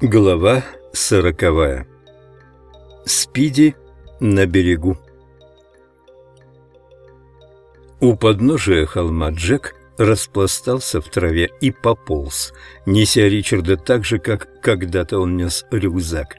Глава сороковая Спиди на берегу У подножия холма Джек распластался в траве и пополз, неся Ричарда так же, как когда-то он нес рюкзак.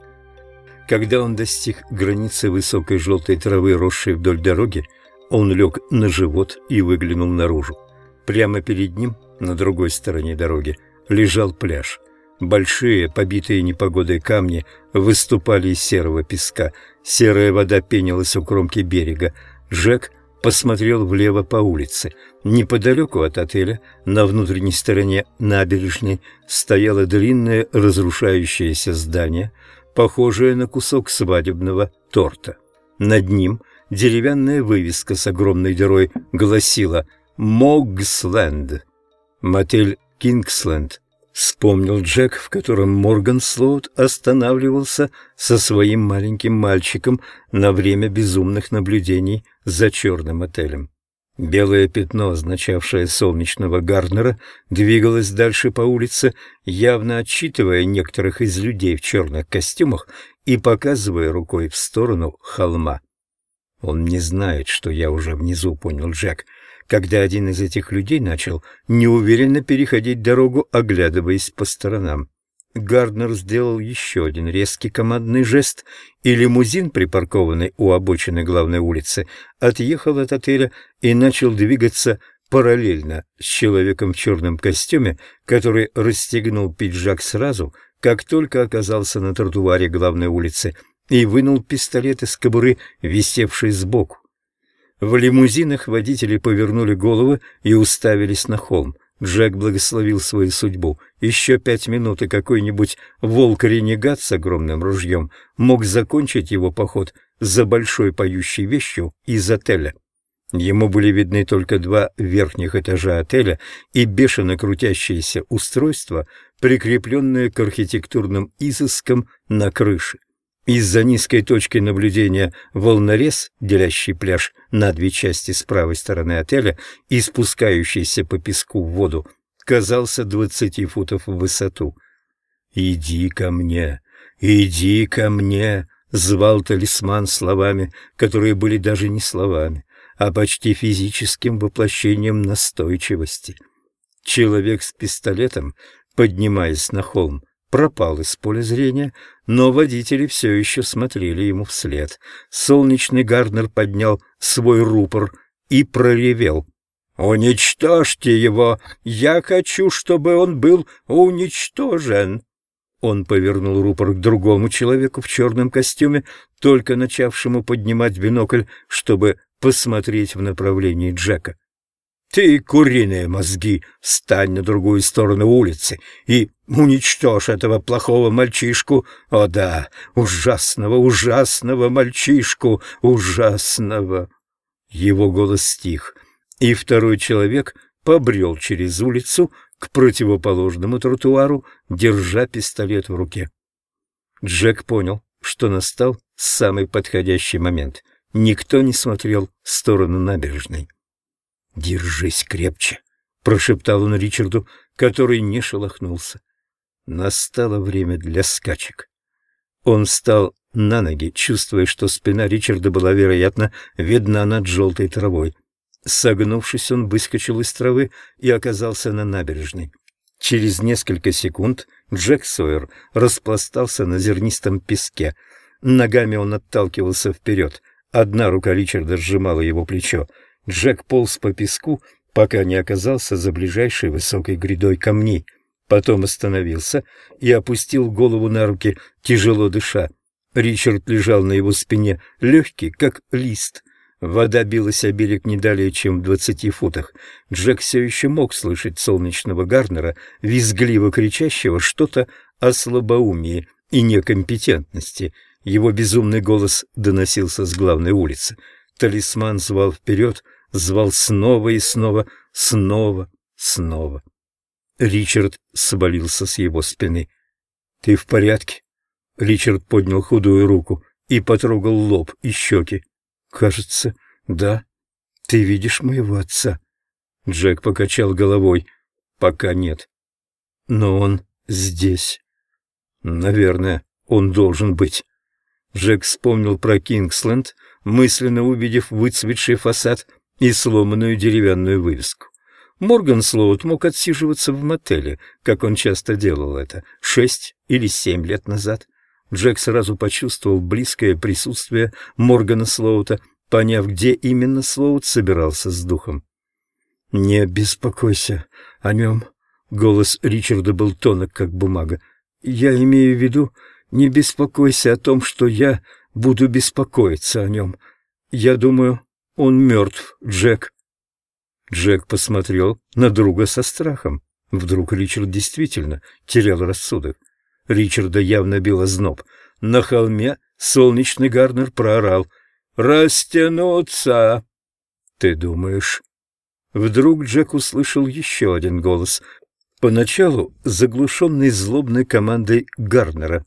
Когда он достиг границы высокой желтой травы, росшей вдоль дороги, он лег на живот и выглянул наружу. Прямо перед ним, на другой стороне дороги, лежал пляж – Большие, побитые непогодой камни выступали из серого песка. Серая вода пенилась у кромки берега. Джек посмотрел влево по улице. Неподалеку от отеля, на внутренней стороне набережной, стояло длинное разрушающееся здание, похожее на кусок свадебного торта. Над ним деревянная вывеска с огромной дырой гласила «Могсленд». Мотель «Кингсленд» Вспомнил Джек, в котором Морган Слоут останавливался со своим маленьким мальчиком на время безумных наблюдений за черным отелем. Белое пятно, означавшее солнечного Гарднера, двигалось дальше по улице, явно отчитывая некоторых из людей в черных костюмах и показывая рукой в сторону холма. «Он не знает, что я уже внизу», — понял Джек. — когда один из этих людей начал неуверенно переходить дорогу, оглядываясь по сторонам. Гарднер сделал еще один резкий командный жест, и лимузин, припаркованный у обочины главной улицы, отъехал от отеля и начал двигаться параллельно с человеком в черном костюме, который расстегнул пиджак сразу, как только оказался на тротуаре главной улицы, и вынул пистолет из кобуры, висевший сбоку. В лимузинах водители повернули головы и уставились на холм. Джек благословил свою судьбу. Еще пять минут, и какой-нибудь волк-ренегат с огромным ружьем мог закончить его поход за большой поющей вещью из отеля. Ему были видны только два верхних этажа отеля и бешено крутящееся устройство, прикрепленное к архитектурным изыскам на крыше. Из-за низкой точки наблюдения волнорез, делящий пляж на две части с правой стороны отеля и спускающийся по песку в воду, казался двадцати футов в высоту. «Иди ко мне! Иди ко мне!» — звал талисман словами, которые были даже не словами, а почти физическим воплощением настойчивости. Человек с пистолетом, поднимаясь на холм, пропал из поля зрения, но водители все еще смотрели ему вслед. Солнечный Гарднер поднял свой рупор и проревел. «Уничтожьте его! Я хочу, чтобы он был уничтожен!» Он повернул рупор к другому человеку в черном костюме, только начавшему поднимать бинокль, чтобы посмотреть в направлении Джека. Ты, куриные мозги, встань на другую сторону улицы и уничтожь этого плохого мальчишку. О да, ужасного, ужасного мальчишку, ужасного. Его голос стих, и второй человек побрел через улицу к противоположному тротуару, держа пистолет в руке. Джек понял, что настал самый подходящий момент. Никто не смотрел в сторону набережной. «Держись крепче», — прошептал он Ричарду, который не шелохнулся. Настало время для скачек. Он встал на ноги, чувствуя, что спина Ричарда была, вероятно, видна над желтой травой. Согнувшись, он выскочил из травы и оказался на набережной. Через несколько секунд Джек Сойер распластался на зернистом песке. Ногами он отталкивался вперед. Одна рука Ричарда сжимала его плечо. Джек полз по песку, пока не оказался за ближайшей высокой грядой камней. Потом остановился и опустил голову на руки, тяжело дыша. Ричард лежал на его спине, легкий, как лист. Вода билась о берег не далее, чем в двадцати футах. Джек все еще мог слышать солнечного Гарнера, визгливо кричащего что-то о слабоумии и некомпетентности. Его безумный голос доносился с главной улицы. Талисман звал вперед, звал снова и снова, снова, снова. Ричард свалился с его спины. «Ты в порядке?» Ричард поднял худую руку и потрогал лоб и щеки. «Кажется, да. Ты видишь моего отца?» Джек покачал головой. «Пока нет. Но он здесь. Наверное, он должен быть». Джек вспомнил про Кингсленд, мысленно увидев выцветший фасад и сломанную деревянную вывеску. Морган Слоут мог отсиживаться в мотеле, как он часто делал это, шесть или семь лет назад. Джек сразу почувствовал близкое присутствие Моргана Слоута, поняв, где именно Слоут собирался с духом. «Не беспокойся о нем», — голос Ричарда был тонок, как бумага. «Я имею в виду, не беспокойся о том, что я буду беспокоиться о нем. Я думаю, он мертв, Джек». Джек посмотрел на друга со страхом. Вдруг Ричард действительно терял рассудок. Ричарда явно бил озноб. На холме солнечный Гарнер проорал «Растянуться!» «Ты думаешь?» Вдруг Джек услышал еще один голос, поначалу заглушенный злобной командой Гарнера.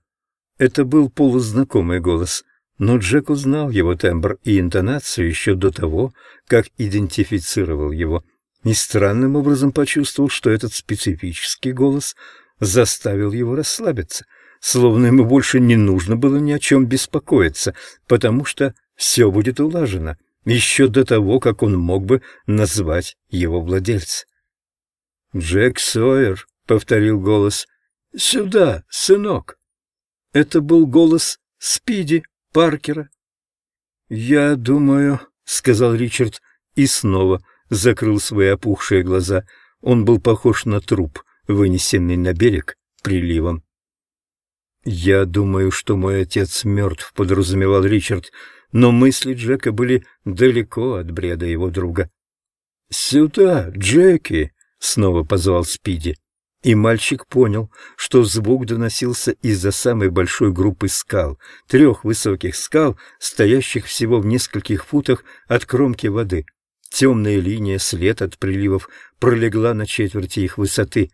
Это был полузнакомый голос но Джек узнал его тембр и интонацию еще до того, как идентифицировал его, и странным образом почувствовал, что этот специфический голос заставил его расслабиться, словно ему больше не нужно было ни о чем беспокоиться, потому что все будет улажено еще до того, как он мог бы назвать его владельца. «Джек Сойер», — повторил голос, — «сюда, сынок». Это был голос Спиди. Паркера. «Я думаю», — сказал Ричард и снова закрыл свои опухшие глаза. Он был похож на труп, вынесенный на берег приливом. «Я думаю, что мой отец мертв», — подразумевал Ричард, но мысли Джека были далеко от бреда его друга. «Сюда, Джеки!» — снова позвал Спиди. И мальчик понял, что звук доносился из-за самой большой группы скал, трех высоких скал, стоящих всего в нескольких футах от кромки воды. Темная линия, след от приливов, пролегла на четверти их высоты.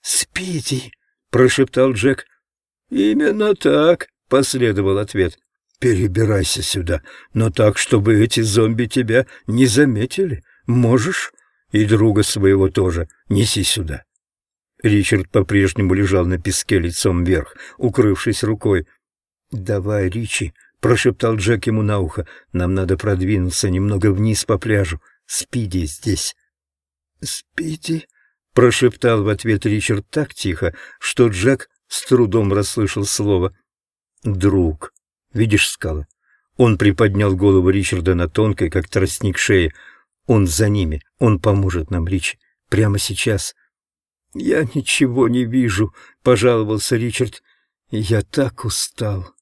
«Спиди!» — прошептал Джек. «Именно так!» — последовал ответ. «Перебирайся сюда, но так, чтобы эти зомби тебя не заметили. Можешь? И друга своего тоже неси сюда». Ричард по-прежнему лежал на песке лицом вверх, укрывшись рукой. «Давай, Ричи», — прошептал Джек ему на ухо, — «нам надо продвинуться немного вниз по пляжу. Спиди здесь». «Спиди», — прошептал в ответ Ричард так тихо, что Джек с трудом расслышал слово. «Друг, видишь скалы?» Он приподнял голову Ричарда на тонкой, как тростник шеи. «Он за ними, он поможет нам, Ричи, прямо сейчас». «Я ничего не вижу», — пожаловался Ричард. «Я так устал».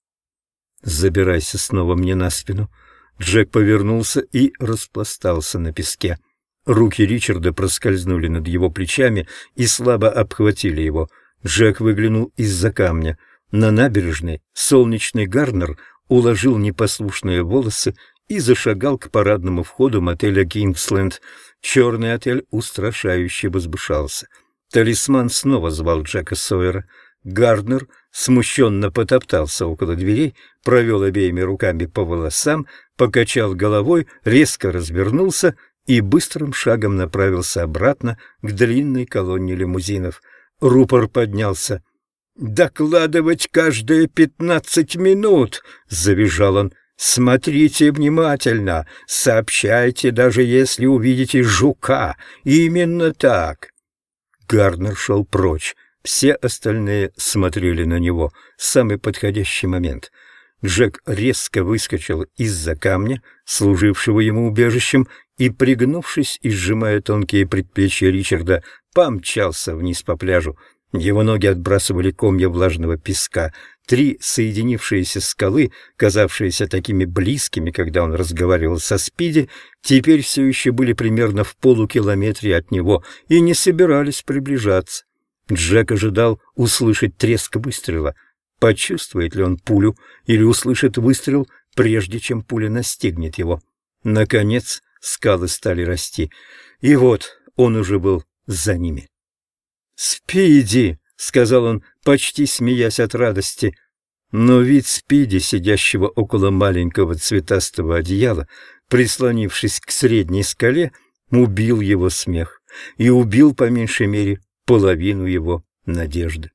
«Забирайся снова мне на спину». Джек повернулся и распластался на песке. Руки Ричарда проскользнули над его плечами и слабо обхватили его. Джек выглянул из-за камня. На набережной солнечный Гарнер уложил непослушные волосы и зашагал к парадному входу мотеля «Кингсленд». Черный отель устрашающе возвышался — Талисман снова звал Джека Сойера. Гарднер смущенно потоптался около дверей, провел обеими руками по волосам, покачал головой, резко развернулся и быстрым шагом направился обратно к длинной колонне лимузинов. Рупор поднялся. «Докладывать каждые пятнадцать минут!» — завизжал он. «Смотрите внимательно, сообщайте, даже если увидите жука. Именно так!» Гарнер шел прочь. Все остальные смотрели на него. Самый подходящий момент. Джек резко выскочил из-за камня, служившего ему убежищем, и, пригнувшись и сжимая тонкие предплечья Ричарда, помчался вниз по пляжу. Его ноги отбрасывали комья влажного песка. Три соединившиеся скалы, казавшиеся такими близкими, когда он разговаривал со Спиди, теперь все еще были примерно в полукилометре от него и не собирались приближаться. Джек ожидал услышать треск выстрела. Почувствует ли он пулю или услышит выстрел, прежде чем пуля настигнет его? Наконец скалы стали расти, и вот он уже был за ними. «Спиди!» — сказал он, почти смеясь от радости. Но вид Спиди, сидящего около маленького цветастого одеяла, прислонившись к средней скале, убил его смех и убил, по меньшей мере, половину его надежды.